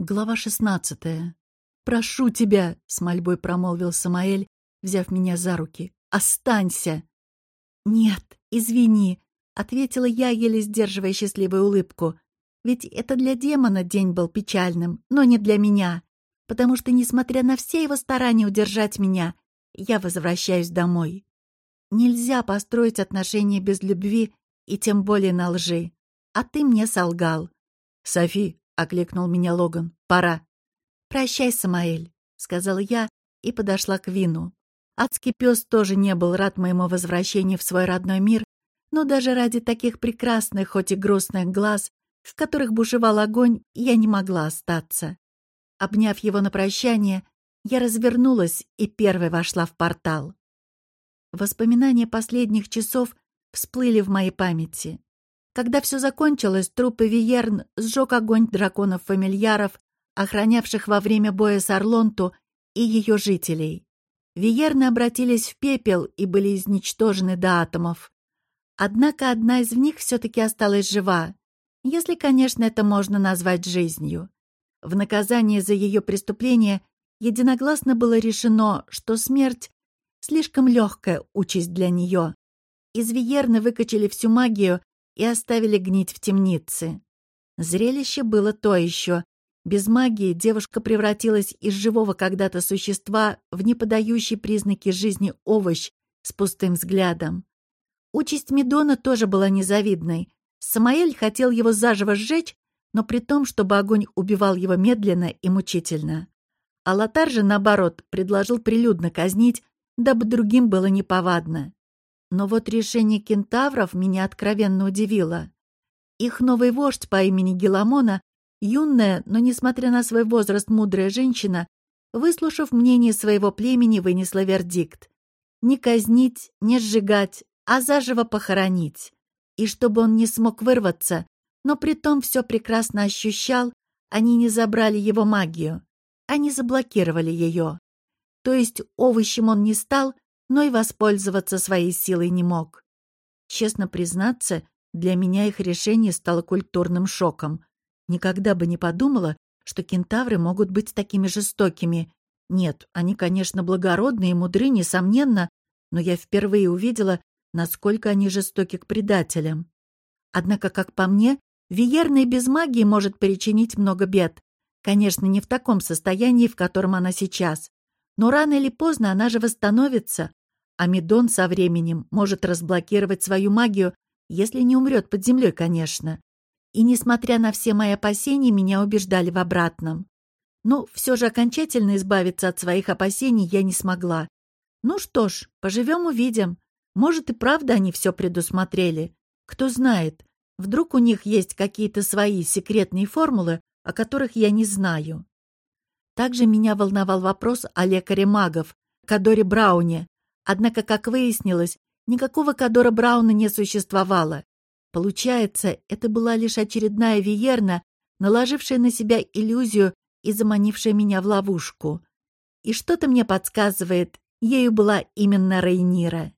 Глава шестнадцатая. «Прошу тебя!» — с мольбой промолвил Самаэль, взяв меня за руки. «Останься!» «Нет, извини!» — ответила я, еле сдерживая счастливую улыбку. «Ведь это для демона день был печальным, но не для меня, потому что, несмотря на все его старания удержать меня, я возвращаюсь домой. Нельзя построить отношения без любви и тем более на лжи. А ты мне солгал». «Софи, окликнул меня Логан. «Пора». «Прощай, Самаэль», — сказала я и подошла к Вину. Адский пес тоже не был рад моему возвращению в свой родной мир, но даже ради таких прекрасных, хоть и грустных глаз, в которых бушевал огонь, я не могла остаться. Обняв его на прощание, я развернулась и первой вошла в портал. Воспоминания последних часов всплыли в моей памяти. Когда все закончилось, трупы Виерн сжег огонь драконов-фамильяров, охранявших во время боя с Орлонту и ее жителей. Виерны обратились в пепел и были изничтожены до атомов. Однако одна из них все-таки осталась жива, если, конечно, это можно назвать жизнью. В наказание за ее преступление единогласно было решено, что смерть — слишком легкая участь для нее. Из Виерны выкачали всю магию, и оставили гнить в темнице. Зрелище было то еще. Без магии девушка превратилась из живого когда-то существа в неподающий признаки жизни овощ с пустым взглядом. Участь Медона тоже была незавидной. Самаэль хотел его заживо сжечь, но при том, чтобы огонь убивал его медленно и мучительно. А Лотар же, наоборот, предложил прилюдно казнить, дабы другим было неповадно. Но вот решение кентавров меня откровенно удивило. Их новый вождь по имени Геламона, юная, но, несмотря на свой возраст, мудрая женщина, выслушав мнение своего племени, вынесла вердикт. Не казнить, не сжигать, а заживо похоронить. И чтобы он не смог вырваться, но при том все прекрасно ощущал, они не забрали его магию. Они заблокировали ее. То есть овощем он не стал, но и воспользоваться своей силой не мог. Честно признаться, для меня их решение стало культурным шоком. Никогда бы не подумала, что кентавры могут быть такими жестокими. Нет, они, конечно, благородные и мудры, несомненно, но я впервые увидела, насколько они жестоки к предателям. Однако, как по мне, Виерна без магии может причинить много бед. Конечно, не в таком состоянии, в котором она сейчас. Но рано или поздно она же восстановится, Амидон со временем может разблокировать свою магию, если не умрет под землей, конечно. И, несмотря на все мои опасения, меня убеждали в обратном. Но все же окончательно избавиться от своих опасений я не смогла. Ну что ж, поживем-увидим. Может, и правда они все предусмотрели. Кто знает, вдруг у них есть какие-то свои секретные формулы, о которых я не знаю. Также меня волновал вопрос о лекаре магов, Кадоре Брауне, Однако, как выяснилось, никакого Кадора Брауна не существовало. Получается, это была лишь очередная Виерна, наложившая на себя иллюзию и заманившая меня в ловушку. И что-то мне подсказывает, ею была именно Рейнира.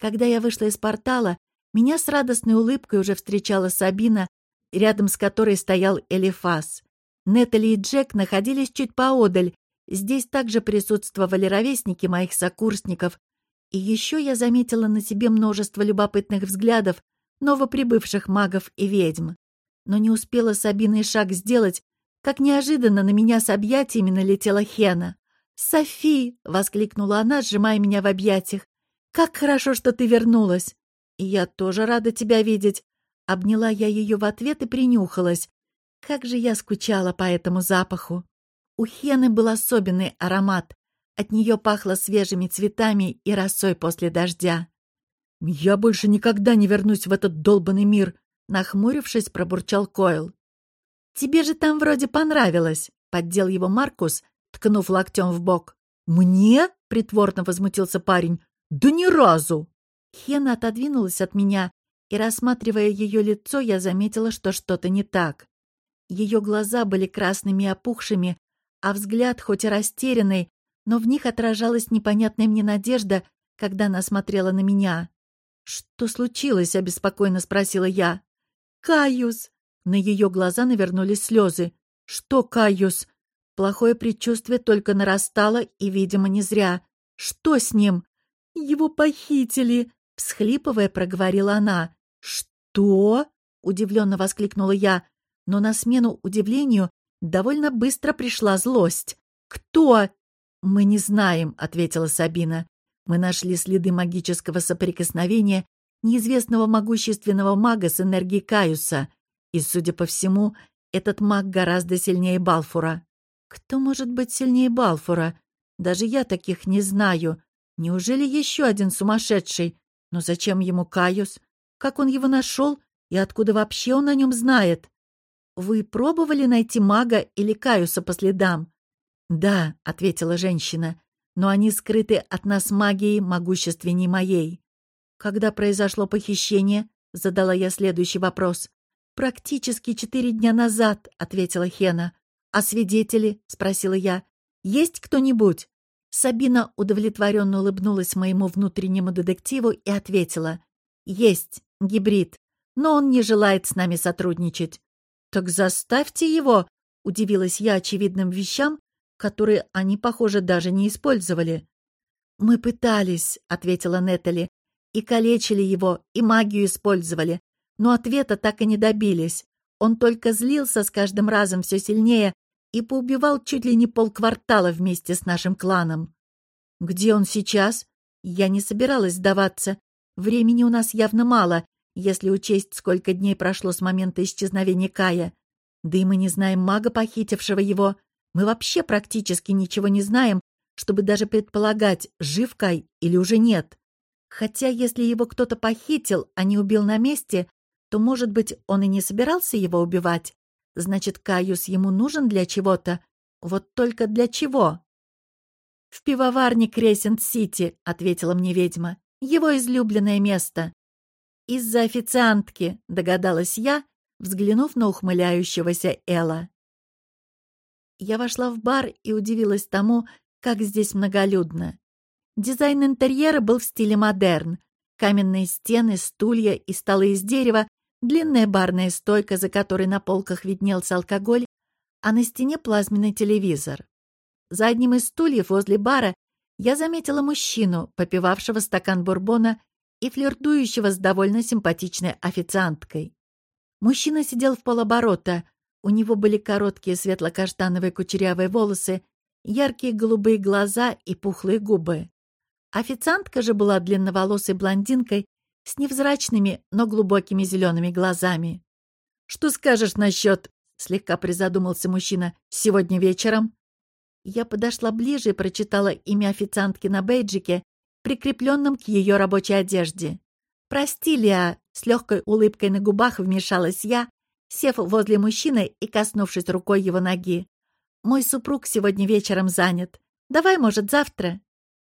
Когда я вышла из портала, меня с радостной улыбкой уже встречала Сабина, рядом с которой стоял Элифас. Нетали и Джек находились чуть поодаль. Здесь также присутствовали ровесники моих сокурсников, и еще я заметила на себе множество любопытных взглядов новоприбывших магов и ведьм. Но не успела Сабина и шаг сделать, как неожиданно на меня с объятиями налетела Хена. «Софи!» — воскликнула она, сжимая меня в объятиях. «Как хорошо, что ты вернулась!» «И я тоже рада тебя видеть!» Обняла я ее в ответ и принюхалась. Как же я скучала по этому запаху! У Хены был особенный аромат, от нее пахло свежими цветами и росой после дождя. «Я больше никогда не вернусь в этот долбанный мир», — нахмурившись, пробурчал Койл. «Тебе же там вроде понравилось», — поддел его Маркус, ткнув локтем в бок. «Мне?» — притворно возмутился парень. «Да ни разу!» Хена отодвинулась от меня, и, рассматривая ее лицо, я заметила, что что-то не так. Ее глаза были красными и опухшими, а взгляд, хоть и растерянный, но в них отражалась непонятная мне надежда, когда она смотрела на меня. «Что случилось?» — обеспокоенно спросила я. «Каюс!» На ее глаза навернулись слезы. «Что, Каюс?» Плохое предчувствие только нарастало, и, видимо, не зря. «Что с ним?» «Его похитили!» — всхлипывая, проговорила она. «Что?» — удивленно воскликнула я, но на смену удивлению довольно быстро пришла злость. «Кто?» «Мы не знаем», — ответила Сабина. «Мы нашли следы магического соприкосновения неизвестного могущественного мага с энергией Каюса, и, судя по всему, этот маг гораздо сильнее Балфура». «Кто может быть сильнее Балфура? Даже я таких не знаю. Неужели еще один сумасшедший? Но зачем ему Каюс? Как он его нашел? И откуда вообще он о нем знает?» «Вы пробовали найти мага или Каюса по следам?» «Да», — ответила женщина, — «но они скрыты от нас магией могущественней моей». «Когда произошло похищение?» — задала я следующий вопрос. «Практически четыре дня назад», — ответила Хена. «А свидетели?» — спросила я. «Есть кто-нибудь?» Сабина удовлетворенно улыбнулась моему внутреннему детективу и ответила. «Есть, гибрид, но он не желает с нами сотрудничать». «Так заставьте его!» — удивилась я очевидным вещам, которые они, похоже, даже не использовали. «Мы пытались», — ответила Нетали, — «и калечили его, и магию использовали, но ответа так и не добились. Он только злился с каждым разом все сильнее и поубивал чуть ли не полквартала вместе с нашим кланом. Где он сейчас? Я не собиралась сдаваться. Времени у нас явно мало, если учесть, сколько дней прошло с момента исчезновения Кая. Да и мы не знаем мага, похитившего его. Мы вообще практически ничего не знаем, чтобы даже предполагать, жив Кай или уже нет. Хотя если его кто-то похитил, а не убил на месте, то, может быть, он и не собирался его убивать. Значит, Каюс ему нужен для чего-то. Вот только для чего? «В пивоварне Кресент-Сити», — ответила мне ведьма. «Его излюбленное место». «Из-за официантки», — догадалась я, взглянув на ухмыляющегося Элла. Я вошла в бар и удивилась тому, как здесь многолюдно. Дизайн интерьера был в стиле модерн. Каменные стены, стулья и столы из дерева, длинная барная стойка, за которой на полках виднелся алкоголь, а на стене плазменный телевизор. За одним из стульев возле бара я заметила мужчину, попивавшего стакан бурбона и флиртующего с довольно симпатичной официанткой. Мужчина сидел в полоборота. У него были короткие светло-каштановые кучерявые волосы, яркие голубые глаза и пухлые губы. Официантка же была длинноволосой блондинкой с невзрачными, но глубокими зелеными глазами. «Что скажешь насчет...» — слегка призадумался мужчина. «Сегодня вечером?» Я подошла ближе и прочитала имя официантки на бейджике прикрепленном к ее рабочей одежде. «Прости, Лиа!» — с легкой улыбкой на губах вмешалась я, сев возле мужчины и коснувшись рукой его ноги. «Мой супруг сегодня вечером занят. Давай, может, завтра?»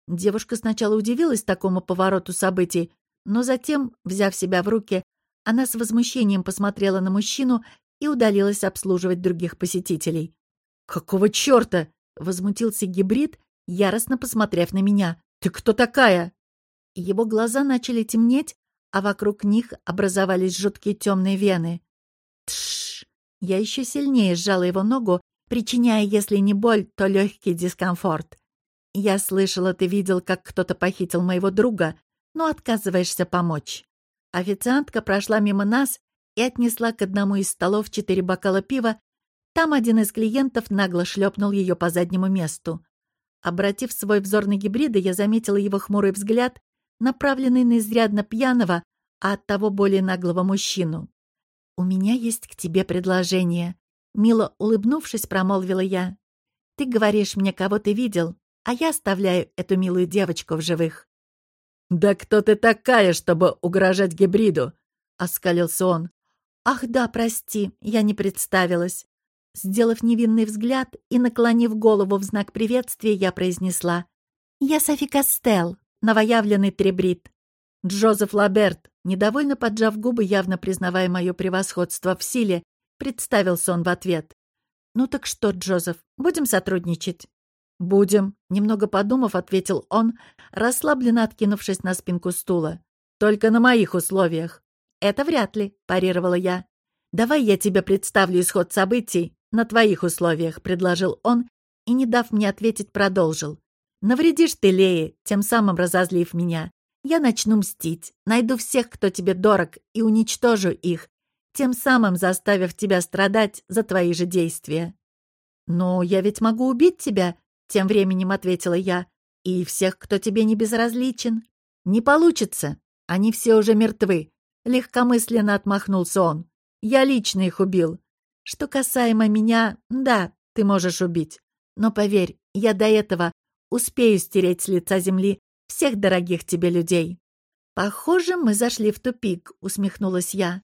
Девушка сначала удивилась такому повороту событий, но затем, взяв себя в руки, она с возмущением посмотрела на мужчину и удалилась обслуживать других посетителей. «Какого черта?» — возмутился гибрид, яростно посмотрев на меня. «Ты кто такая?» Его глаза начали темнеть, а вокруг них образовались жуткие темные вены. Тш! Я еще сильнее сжала его ногу, причиняя, если не боль, то легкий дискомфорт. Я слышала, ты видел, как кто-то похитил моего друга, но отказываешься помочь. Официантка прошла мимо нас и отнесла к одному из столов четыре бокала пива. Там один из клиентов нагло шлепнул ее по заднему месту. Обратив свой взор на гибрида, я заметила его хмурый взгляд, направленный на изрядно пьяного, а оттого более наглого мужчину. «У меня есть к тебе предложение», — мило улыбнувшись, промолвила я. «Ты говоришь мне, кого ты видел, а я оставляю эту милую девочку в живых». «Да кто ты такая, чтобы угрожать гибриду?» — оскалился он. «Ах да, прости, я не представилась. Сделав невинный взгляд и наклонив голову в знак приветствия, я произнесла. «Я Софи Кастел, новоявленный трибрит». Джозеф Лаберт, недовольно поджав губы, явно признавая мое превосходство в силе, представился он в ответ. «Ну так что, Джозеф, будем сотрудничать?» «Будем», — немного подумав, ответил он, расслабленно откинувшись на спинку стула. «Только на моих условиях». «Это вряд ли», — парировала я. «Давай я тебе представлю исход событий, на твоих условиях», — предложил он, и, не дав мне ответить, продолжил. «Навредишь ты, Лее, тем самым разозлив меня. Я начну мстить, найду всех, кто тебе дорог, и уничтожу их, тем самым заставив тебя страдать за твои же действия». «Но я ведь могу убить тебя», — тем временем ответила я, «и всех, кто тебе не безразличен». «Не получится, они все уже мертвы», — легкомысленно отмахнулся он. «Я лично их убил. Что касаемо меня, да, ты можешь убить. Но поверь, я до этого успею стереть с лица земли всех дорогих тебе людей». «Похоже, мы зашли в тупик», — усмехнулась я.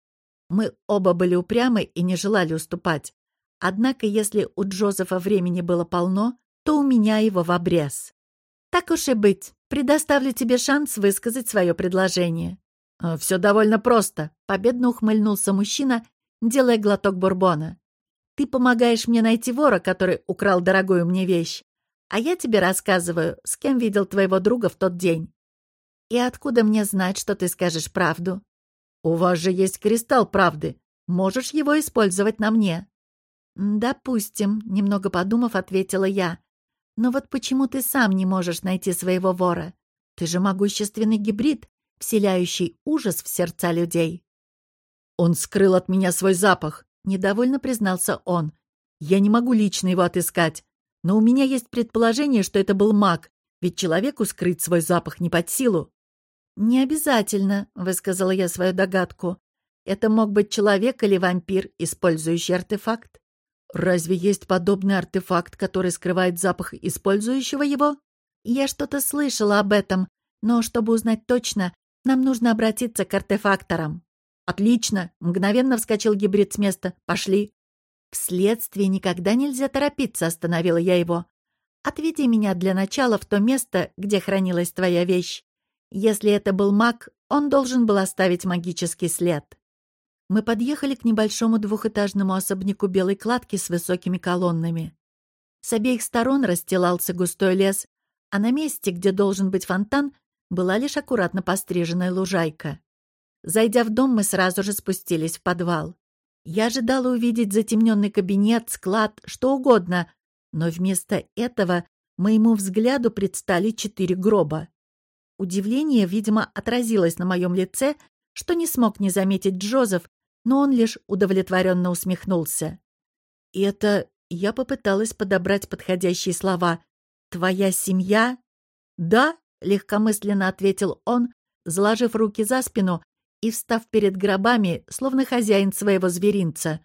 Мы оба были упрямы и не желали уступать. Однако, если у Джозефа времени было полно, то у меня его в обрез. «Так уж и быть, предоставлю тебе шанс высказать свое предложение». «Э, «Все довольно просто», — победно ухмыльнулся мужчина, делая глоток бурбона. «Ты помогаешь мне найти вора, который украл дорогую мне вещь, а я тебе рассказываю, с кем видел твоего друга в тот день. И откуда мне знать, что ты скажешь правду? У вас же есть кристалл правды. Можешь его использовать на мне. Допустим, немного подумав, ответила я. Но вот почему ты сам не можешь найти своего вора? Ты же могущественный гибрид, вселяющий ужас в сердца людей. Он скрыл от меня свой запах, недовольно признался он. Я не могу лично его отыскать. Но у меня есть предположение, что это был маг, ведь человеку скрыть свой запах не под силу. «Не обязательно», — высказала я свою догадку. «Это мог быть человек или вампир, использующий артефакт». «Разве есть подобный артефакт, который скрывает запах использующего его?» «Я что-то слышала об этом, но чтобы узнать точно, нам нужно обратиться к артефакторам». «Отлично!» — мгновенно вскочил гибрид с места. «Пошли!» «Вследствие никогда нельзя торопиться», — остановила я его. «Отведи меня для начала в то место, где хранилась твоя вещь. Если это был маг, он должен был оставить магический след». Мы подъехали к небольшому двухэтажному особняку белой кладки с высокими колоннами. С обеих сторон расстилался густой лес, а на месте, где должен быть фонтан, была лишь аккуратно постриженная лужайка. Зайдя в дом, мы сразу же спустились в подвал. Я ожидала увидеть затемненный кабинет, склад, что угодно, но вместо этого моему взгляду предстали четыре гроба. Удивление, видимо, отразилось на моем лице, что не смог не заметить Джозеф, но он лишь удовлетворенно усмехнулся. И это я попыталась подобрать подходящие слова. «Твоя семья?» «Да», — легкомысленно ответил он, заложив руки за спину и встав перед гробами, словно хозяин своего зверинца.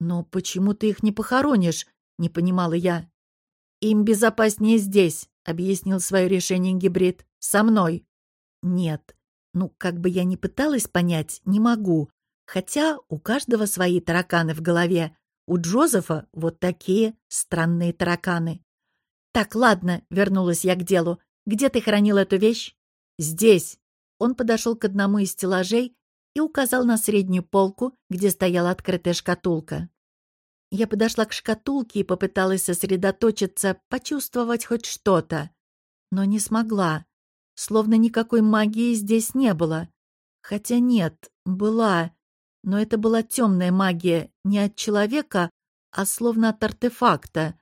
«Но почему ты их не похоронишь?» — не понимала я. «Им безопаснее здесь», — объяснил свое решение гибрид. «Со мной». «Нет. Ну, как бы я ни пыталась понять, не могу. Хотя у каждого свои тараканы в голове. У Джозефа вот такие странные тараканы». «Так, ладно», — вернулась я к делу. «Где ты хранил эту вещь?» «Здесь», он подошел к одному из стеллажей и указал на среднюю полку, где стояла открытая шкатулка. Я подошла к шкатулке и попыталась сосредоточиться, почувствовать хоть что-то. Но не смогла. Словно никакой магии здесь не было. Хотя нет, была. Но это была темная магия, не от человека, а словно от артефакта.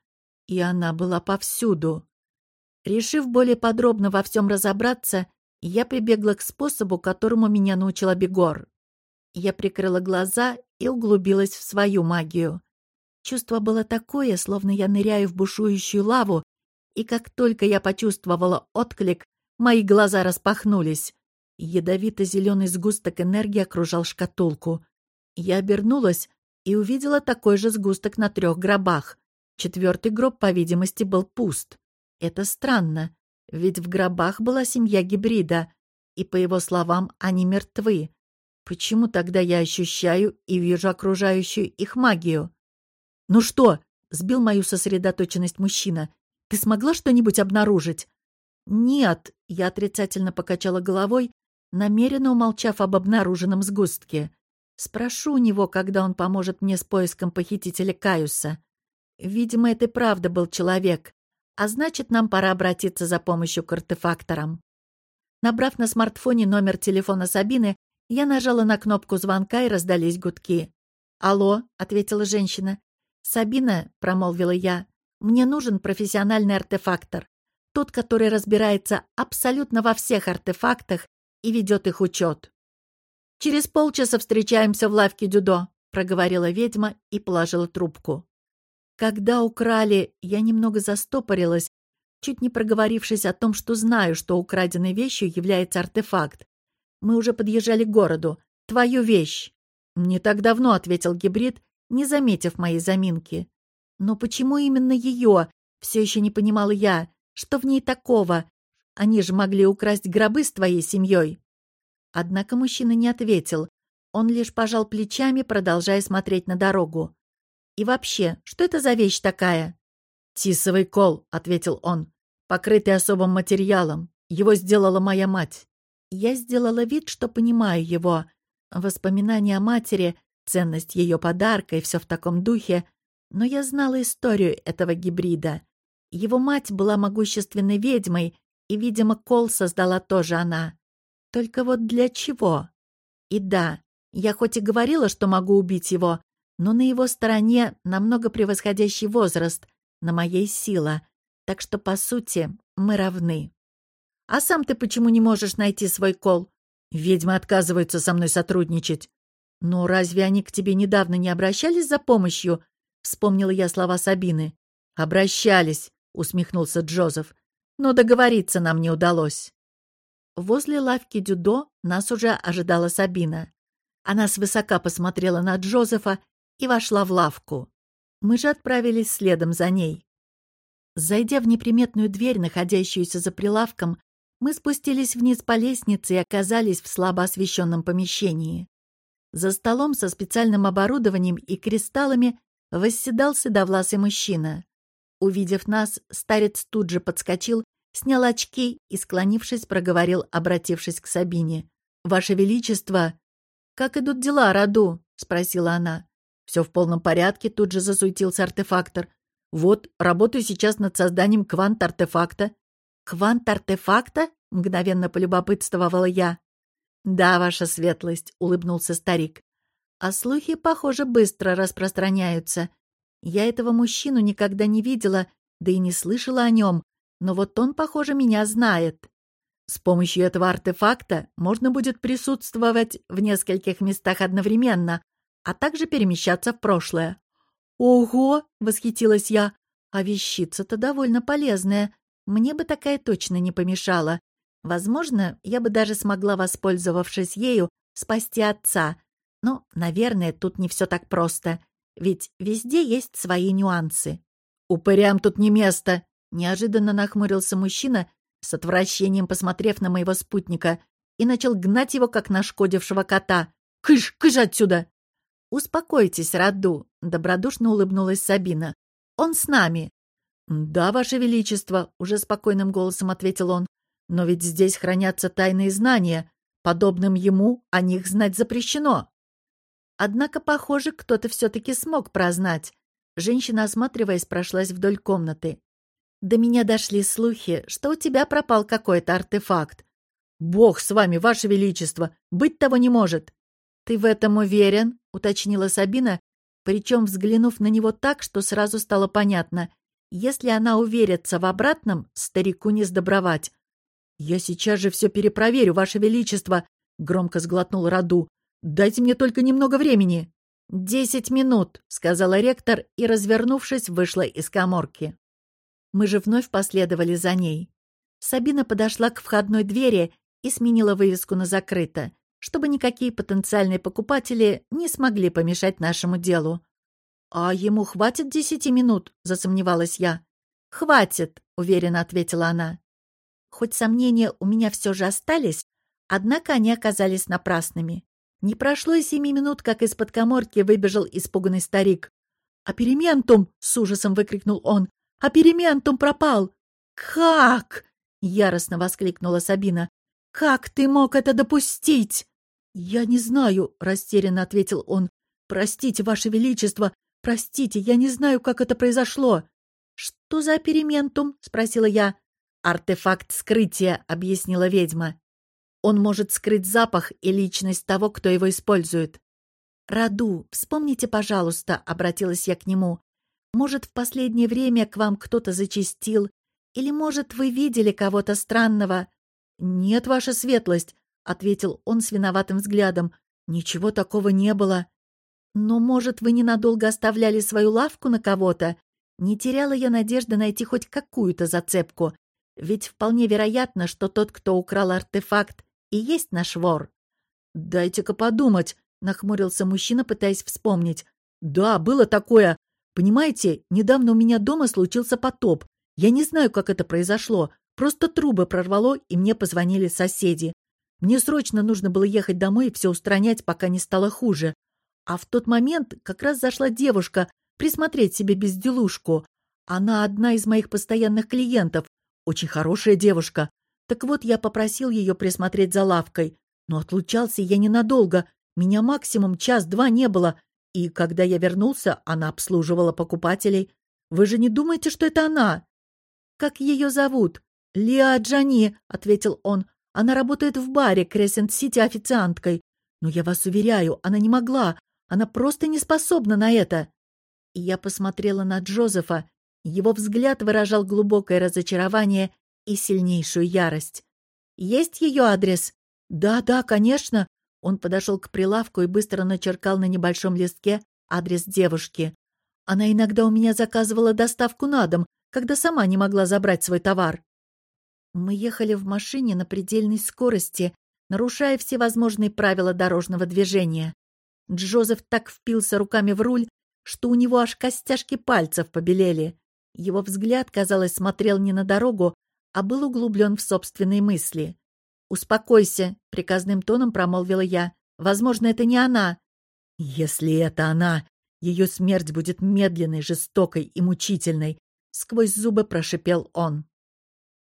И она была повсюду. Решив более подробно во всем разобраться, я прибегла к способу, которому меня научила Бегор. Я прикрыла глаза и углубилась в свою магию. Чувство было такое, словно я ныряю в бушующую лаву, и как только я почувствовала отклик, мои глаза распахнулись. Ядовито-зеленый сгусток энергии окружал шкатулку. Я обернулась и увидела такой же сгусток на трех гробах. Четвертый гроб, по видимости, был пуст. Это странно. Ведь в гробах была семья гибрида, и, по его словам, они мертвы. Почему тогда я ощущаю и вижу окружающую их магию? «Ну что?» — сбил мою сосредоточенность мужчина. «Ты смогла что-нибудь обнаружить?» «Нет», — я отрицательно покачала головой, намеренно умолчав об обнаруженном сгустке. «Спрошу у него, когда он поможет мне с поиском похитителя Каюса. Видимо, это правда был человек. А значит, нам пора обратиться за помощью к артефакторам. Набрав на смартфоне номер телефона Сабины, я нажала на кнопку звонка и раздались гудки. «Алло», — ответила женщина. «Сабина», — промолвила я, — «мне нужен профессиональный артефактор. Тот, который разбирается абсолютно во всех артефактах и ведет их учет». «Через полчаса встречаемся в лавке Дюдо», — проговорила ведьма и положила трубку. Когда украли, я немного застопорилась, чуть не проговорившись о том, что знаю, что украденной вещью является артефакт. Мы уже подъезжали к городу. Твою вещь. «Не так давно», — ответил гибрид, не заметив моей заминки. «Но почему именно ее?» — все еще не понимала я. «Что в ней такого? Они же могли украсть гробы с твоей семьей». Однако мужчина не ответил. Он лишь пожал плечами, продолжая смотреть на дорогу. «И вообще, что это за вещь такая?» «Тисовый кол», — ответил он, — «покрытый особым материалом. Его сделала моя мать». Я сделала вид, что понимаю его. Воспоминания о матери, ценность ее подарка и все в таком духе. Но я знала историю этого гибрида. Его мать была могущественной ведьмой, и, видимо, кол создала тоже она. Только вот для чего? И да, я хоть и говорила, что могу убить его, но на его стороне намного превосходящий возраст, на моей сила, так что, по сути, мы равны. А сам ты почему не можешь найти свой кол? Ведьмы отказываются со мной сотрудничать. Но разве они к тебе недавно не обращались за помощью? Вспомнила я слова Сабины. Обращались, усмехнулся Джозеф. Но договориться нам не удалось. Возле лавки Дюдо нас уже ожидала Сабина. Она свысока посмотрела на Джозефа и вошла в лавку. Мы же отправились следом за ней. Зайдя в неприметную дверь, находящуюся за прилавком, мы спустились вниз по лестнице и оказались в слабо освещенном помещении. За столом со специальным оборудованием и кристаллами восседал седовласый мужчина. Увидев нас, старец тут же подскочил, снял очки и, склонившись, проговорил, обратившись к Сабине. «Ваше Величество!» «Как идут дела, Раду?» — спросила она. Все в полном порядке, тут же засуетился артефактор. Вот, работаю сейчас над созданием квант-артефакта. Квант-артефакта? Мгновенно полюбопытствовала я. Да, ваша светлость, улыбнулся старик. А слухи, похоже, быстро распространяются. Я этого мужчину никогда не видела, да и не слышала о нем, но вот он, похоже, меня знает. С помощью этого артефакта можно будет присутствовать в нескольких местах одновременно, а также перемещаться в прошлое. «Ого!» — восхитилась я. «А вещица-то довольно полезная. Мне бы такая точно не помешала. Возможно, я бы даже смогла, воспользовавшись ею, спасти отца. Но, наверное, тут не все так просто. Ведь везде есть свои нюансы. «Упырям тут не место!» — неожиданно нахмурился мужчина, с отвращением посмотрев на моего спутника, и начал гнать его, как нашкодившего кота. «Кыш, кыш отсюда!» «Успокойтесь, Раду», — добродушно улыбнулась Сабина. «Он с нами». «Да, Ваше Величество», — уже спокойным голосом ответил он. «Но ведь здесь хранятся тайные знания. Подобным ему о них знать запрещено». Однако, похоже, кто-то все-таки смог прознать. Женщина, осматриваясь, прошлась вдоль комнаты. «До меня дошли слухи, что у тебя пропал какой-то артефакт». «Бог с вами, Ваше Величество! Быть того не может!» «Ты в этом уверен?» — уточнила Сабина, причем взглянув на него так, что сразу стало понятно. Если она уверится в обратном, старику не сдобровать. «Я сейчас же все перепроверю, Ваше Величество!» — громко сглотнул Раду. «Дайте мне только немного времени!» «Десять минут», — сказала ректор и, развернувшись, вышла из коморки. Мы же вновь последовали за ней. Сабина подошла к входной двери и сменила вывеску на «закрыто» чтобы никакие потенциальные покупатели не смогли помешать нашему делу. «А ему хватит десяти минут?» — засомневалась я. «Хватит», — уверенно ответила она. Хоть сомнения у меня все же остались, однако они оказались напрасными. Не прошло и семи минут, как из-под коморки выбежал испуганный старик. «Апериментум!» — с ужасом выкрикнул он. «Апериментум пропал!» «Как?» — яростно воскликнула Сабина. «Как ты мог это допустить?» «Я не знаю», — растерянно ответил он. «Простите, Ваше Величество, простите, я не знаю, как это произошло». «Что за перементум?» — спросила я. «Артефакт скрытия», — объяснила ведьма. «Он может скрыть запах и личность того, кто его использует». «Раду, вспомните, пожалуйста», — обратилась я к нему. Может, в последнее время к вам кто-то зачастил, или, может, вы видели кого-то странного?» «Нет, ваша светлость», — ответил он с виноватым взглядом. «Ничего такого не было». «Но, может, вы ненадолго оставляли свою лавку на кого-то? Не теряла я надежды найти хоть какую-то зацепку. Ведь вполне вероятно, что тот, кто украл артефакт, и есть наш вор». «Дайте-ка подумать», — нахмурился мужчина, пытаясь вспомнить. «Да, было такое. Понимаете, недавно у меня дома случился потоп. Я не знаю, как это произошло. Просто трубы прорвало, и мне позвонили соседи. Мне срочно нужно было ехать домой и все устранять, пока не стало хуже. А в тот момент как раз зашла девушка присмотреть себе безделушку. Она одна из моих постоянных клиентов. Очень хорошая девушка. Так вот, я попросил ее присмотреть за лавкой. Но отлучался я ненадолго. Меня максимум час-два не было. И когда я вернулся, она обслуживала покупателей. Вы же не думаете, что это она? Как ее зовут? «Лиа Джани», — ответил он. «Она работает в баре Кресент-Сити официанткой. Но я вас уверяю, она не могла. Она просто не способна на это». И я посмотрела на Джозефа. Его взгляд выражал глубокое разочарование и сильнейшую ярость. «Есть ее адрес?» «Да, да, конечно». Он подошел к прилавку и быстро начеркал на небольшом листке адрес девушки. Она иногда у меня заказывала доставку на дом, когда сама не могла забрать свой товар. Мы ехали в машине на предельной скорости, нарушая всевозможные правила дорожного движения. Джозеф так впился руками в руль, что у него аж костяшки пальцев побелели. Его взгляд, казалось, смотрел не на дорогу, а был углублен в собственные мысли. «Успокойся», — приказным тоном промолвила я. «Возможно, это не она». «Если это она, ее смерть будет медленной, жестокой и мучительной», — сквозь зубы прошипел он.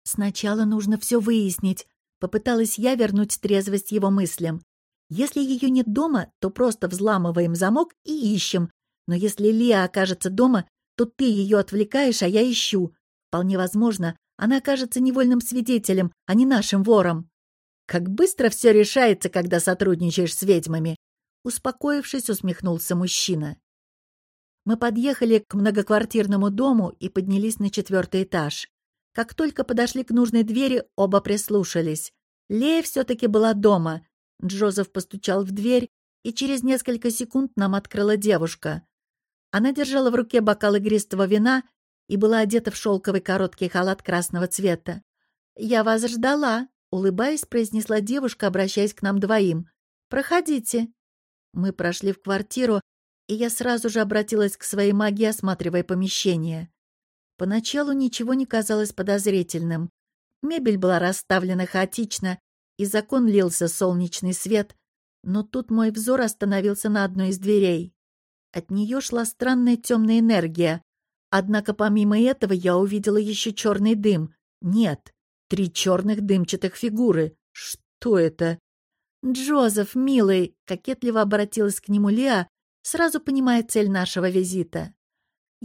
Сначала нужно все выяснить. Попыталась я вернуть трезвость его мыслям. Если ее нет дома, то просто взламываем замок и ищем. Но если Лия окажется дома, то ты ее отвлекаешь, а я ищу. Вполне возможно, она окажется невольным свидетелем, а не нашим вором. Как быстро все решается, когда сотрудничаешь с ведьмами. Успокоившись, усмехнулся мужчина. Мы подъехали к многоквартирному дому и поднялись на четвертый этаж. Как только подошли к нужной двери, оба прислушались. Лея все-таки была дома. Джозеф постучал в дверь, и через несколько секунд нам открыла девушка. Она держала в руке бокал игристого вина и была одета в шелковый короткий халат красного цвета. «Я вас ждала», — улыбаясь, произнесла девушка, обращаясь к нам двоим. «Проходите». Мы прошли в квартиру, и я сразу же обратилась к своей магии, осматривая помещение. Поначалу ничего не казалось подозрительным. Мебель была расставлена хаотично, из окон лился солнечный свет, но тут мой взор остановился на одной из дверей. От нее шла странная темная энергия. Однако помимо этого я увидела еще черный дым. Нет, три черных дымчатых фигуры. Что это? «Джозеф, милый!» — кокетливо обратилась к нему Леа, сразу понимая цель нашего визита.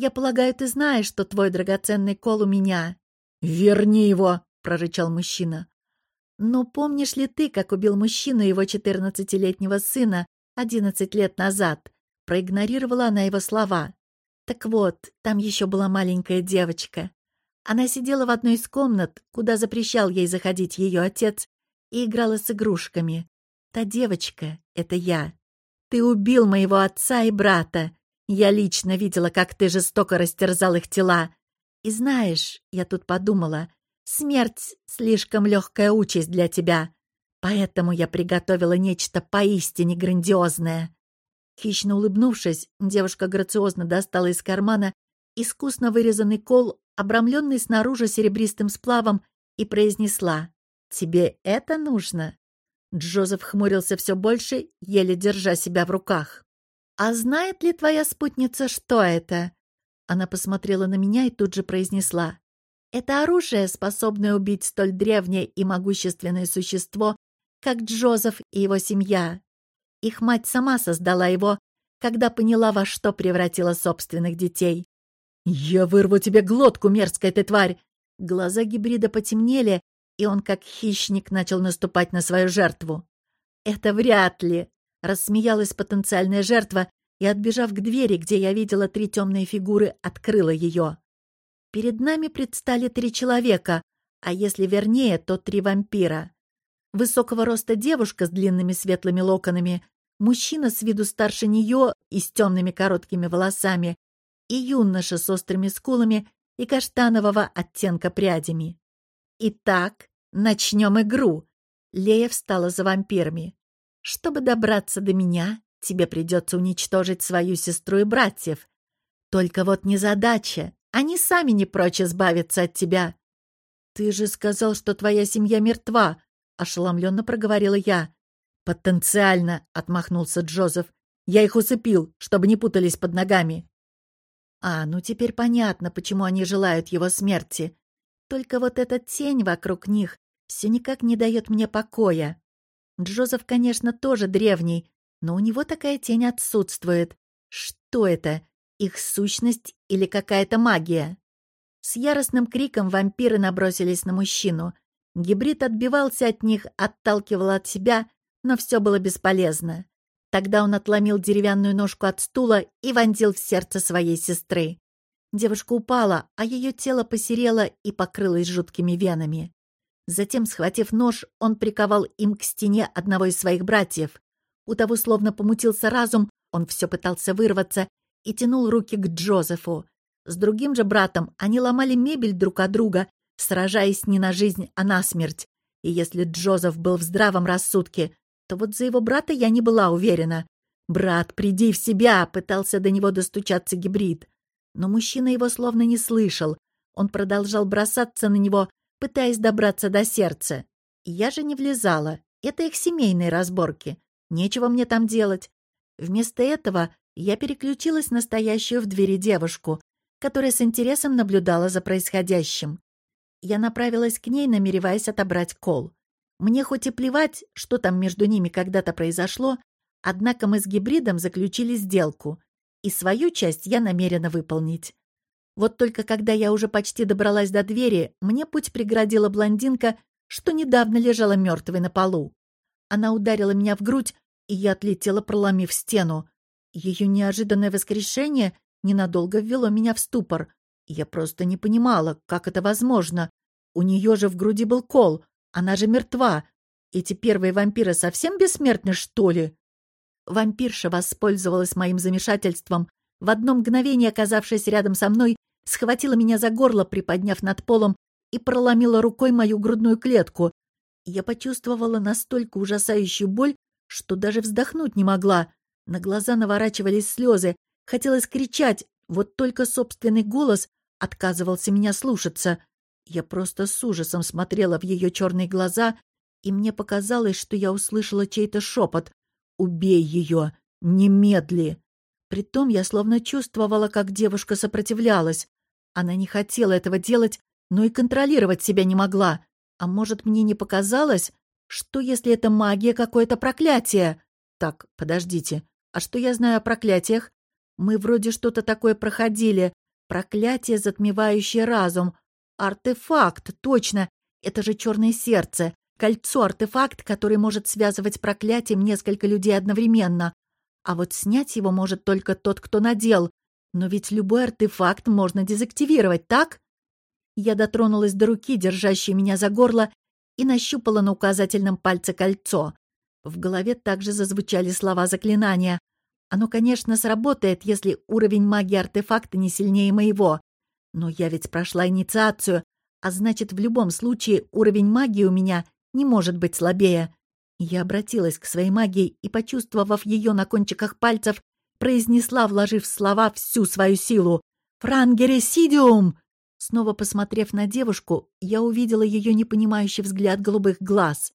Я полагаю, ты знаешь, что твой драгоценный кол у меня». «Верни его!» — прорычал мужчина. «Но помнишь ли ты, как убил мужчину его четырнадцатилетнего сына одиннадцать лет назад?» Проигнорировала она его слова. «Так вот, там еще была маленькая девочка. Она сидела в одной из комнат, куда запрещал ей заходить ее отец, и играла с игрушками. Та девочка — это я. Ты убил моего отца и брата, я лично видела, как ты жестоко растерзал их тела. И знаешь, я тут подумала, смерть — слишком легкая участь для тебя. Поэтому я приготовила нечто поистине грандиозное. Хищно улыбнувшись, девушка грациозно достала из кармана искусно вырезанный кол, обрамленный снаружи серебристым сплавом, и произнесла «Тебе это нужно?» Джозеф хмурился все больше, еле держа себя в руках. «А знает ли твоя спутница, что это?» Она посмотрела на меня и тут же произнесла. «Это оружие, способное убить столь древнее и могущественное существо, как Джозеф и его семья. Их мать сама создала его, когда поняла, во что превратила собственных детей. «Я вырву тебе глотку, мерзкая ты тварь!» Глаза гибрида потемнели, и он, как хищник, начал наступать на свою жертву. «Это вряд ли!» Рассмеялась потенциальная жертва, и, отбежав к двери, где я видела три темные фигуры, открыла ее. Перед нами предстали три человека, а если вернее, то три вампира. Высокого роста девушка с длинными светлыми локонами, мужчина с виду старше нее и с темными короткими волосами, и юноша с острыми скулами и каштанового оттенка прядями. Итак, начнем игру. Лея встала за вампирами. Чтобы добраться до меня, тебе придется уничтожить свою сестру и братьев. Только вот незадача. Они сами не прочь избавиться от тебя. Ты же сказал, что твоя семья мертва, ошеломленно проговорила я. Потенциально, отмахнулся Джозеф. Я их усыпил, чтобы не путались под ногами. А, ну теперь понятно, почему они желают его смерти. Только вот эта тень вокруг них все никак не дает мне покоя. Джозеф, конечно, тоже древний, но у него такая тень отсутствует. Что это? Их сущность или какая-то магия? С яростным криком вампиры набросились на мужчину. Гибрид отбивался от них, отталкивал от себя, но все было бесполезно. Тогда он отломил деревянную ножку от стула и вонзил в сердце своей сестры. Девушка упала, а ее тело посерело и покрылось жуткими венами. Затем, схватив нож, он приковал им к стене одного из своих братьев. У того словно помутился разум, он все пытался вырваться и тянул руки к Джозефу. С другим же братом они ломали мебель друг от друга, сражаясь не на жизнь, а на смерть. И если Джозеф был в здравом рассудке, то вот за его брата я не была уверена. «Брат, приди в себя!» — пытался до него достучаться гибрид. Но мужчина его словно не слышал. Он продолжал бросаться на него, пытаясь добраться до сердца. Я же не влезала. Это их семейные разборки. Нечего мне там делать. Вместо этого я переключилась на стоящую в двери девушку, которая с интересом наблюдала за происходящим. Я направилась к ней, намереваясь отобрать кол. Мне хоть и плевать, что там между ними когда-то произошло, однако мы с гибридом заключили сделку, и свою часть я намерена выполнить. Вот только когда я уже почти добралась до двери, мне путь преградила блондинка, что недавно лежала мертвой на полу. Она ударила меня в грудь, и я отлетела, проломив стену. Ее неожиданное воскрешение ненадолго ввело меня в ступор. Я просто не понимала, как это возможно. У нее же в груди был кол, она же мертва. Эти первые вампиры совсем бессмертны, что ли? Вампирша воспользовалась моим замешательством. В одно мгновение, оказавшись рядом со мной, схватила меня за горло, приподняв над полом, и проломила рукой мою грудную клетку. Я почувствовала настолько ужасающую боль, что даже вздохнуть не могла. На глаза наворачивались слезы. Хотелось кричать, вот только собственный голос отказывался меня слушаться. Я просто с ужасом смотрела в ее черные глаза, и мне показалось, что я услышала чей-то шепот. «Убей ее! Немедли!» Притом я словно чувствовала, как девушка сопротивлялась. Она не хотела этого делать, но и контролировать себя не могла. А может, мне не показалось? Что, если это магия, какое-то проклятие? Так, подождите, а что я знаю о проклятиях? Мы вроде что-то такое проходили. Проклятие, затмевающее разум. Артефакт, точно. Это же черное сердце. Кольцо-артефакт, который может связывать проклятием несколько людей одновременно. А вот снять его может только тот, кто надел. Но ведь любой артефакт можно дезактивировать, так? Я дотронулась до руки, держащей меня за горло, и нащупала на указательном пальце кольцо. В голове также зазвучали слова заклинания. Оно, конечно, сработает, если уровень магии артефакта не сильнее моего. Но я ведь прошла инициацию, а значит, в любом случае уровень магии у меня не может быть слабее. Я обратилась к своей магии и, почувствовав ее на кончиках пальцев, произнесла, вложив в слова всю свою силу. «Франгересидиум!» Снова посмотрев на девушку, я увидела ее непонимающий взгляд голубых глаз.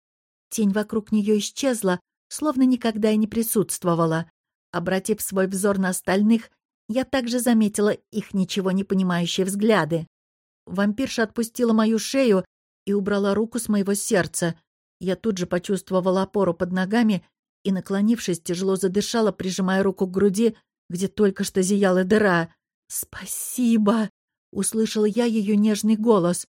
Тень вокруг нее исчезла, словно никогда и не присутствовала. Обратив свой взор на остальных, я также заметила их ничего не понимающие взгляды. Вампирша отпустила мою шею и убрала руку с моего сердца. Я тут же почувствовала опору под ногами и, наклонившись, тяжело задышала, прижимая руку к груди, где только что зияла дыра. «Спасибо!» Услышала я ее нежный голос.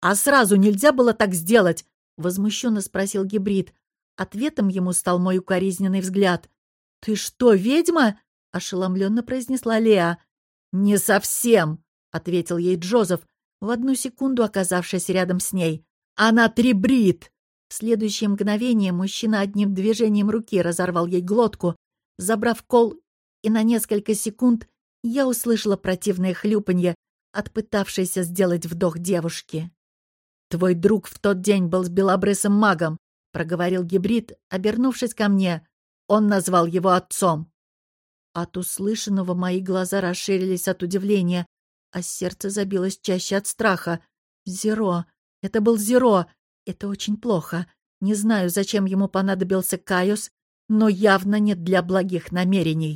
«А сразу нельзя было так сделать?» Возмущенно спросил гибрид. Ответом ему стал мой укоризненный взгляд. «Ты что, ведьма?» — ошеломленно произнесла Леа. «Не совсем», — ответил ей Джозеф, в одну секунду оказавшись рядом с ней. «Она трибрит!» В следующее мгновение мужчина одним движением руки разорвал ей глотку, забрав кол, и на несколько секунд я услышала противное хлюпанье от пытавшейся сделать вдох девушки. «Твой друг в тот день был с белобрысым магом», — проговорил гибрид, обернувшись ко мне. Он назвал его отцом. От услышанного мои глаза расширились от удивления, а сердце забилось чаще от страха. Зеро. Это был Зеро. Это очень плохо. Не знаю, зачем ему понадобился Каюс, но явно не для благих намерений.